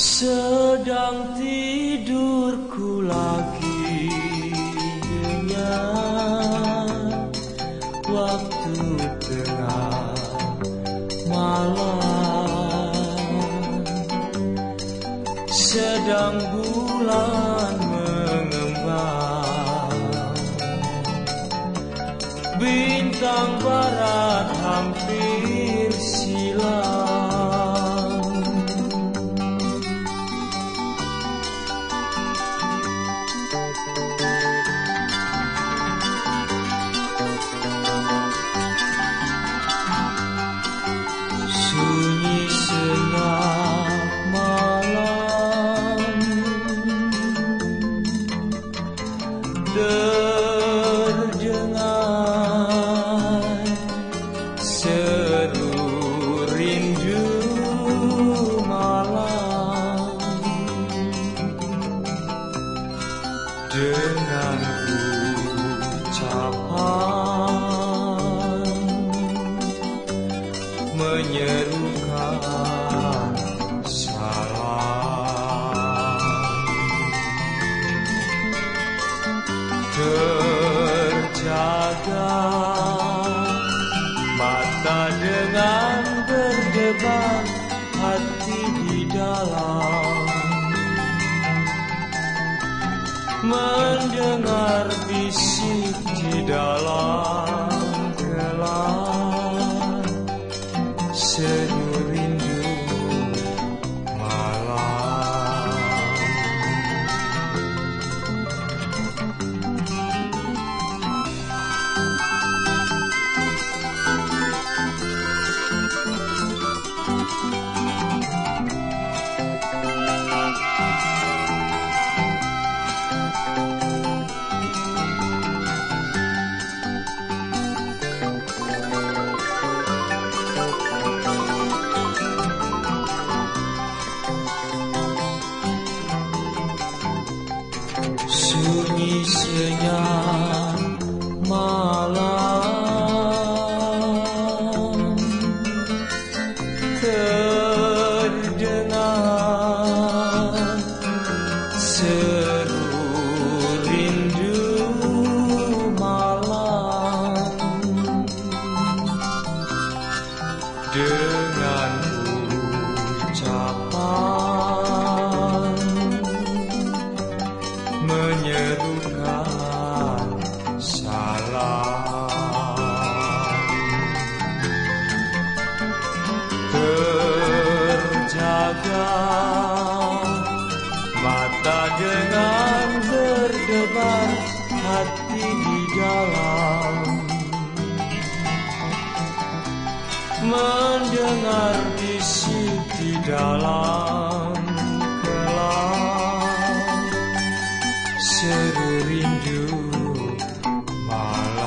Sedang tidurku lagi dengan waktu tengah malam. Sedang bulan mengembang. Bintang barat hampir silam terdengar mata dengan berdebar hati di dalam. Mendengar bisik di dalam sunyi senyap malam. Terdengar seru rindu malam menyerukan salam. Terjaga mata dengan berdebar hati di dalam. Mendengar bisik di dalam Seru rindu malam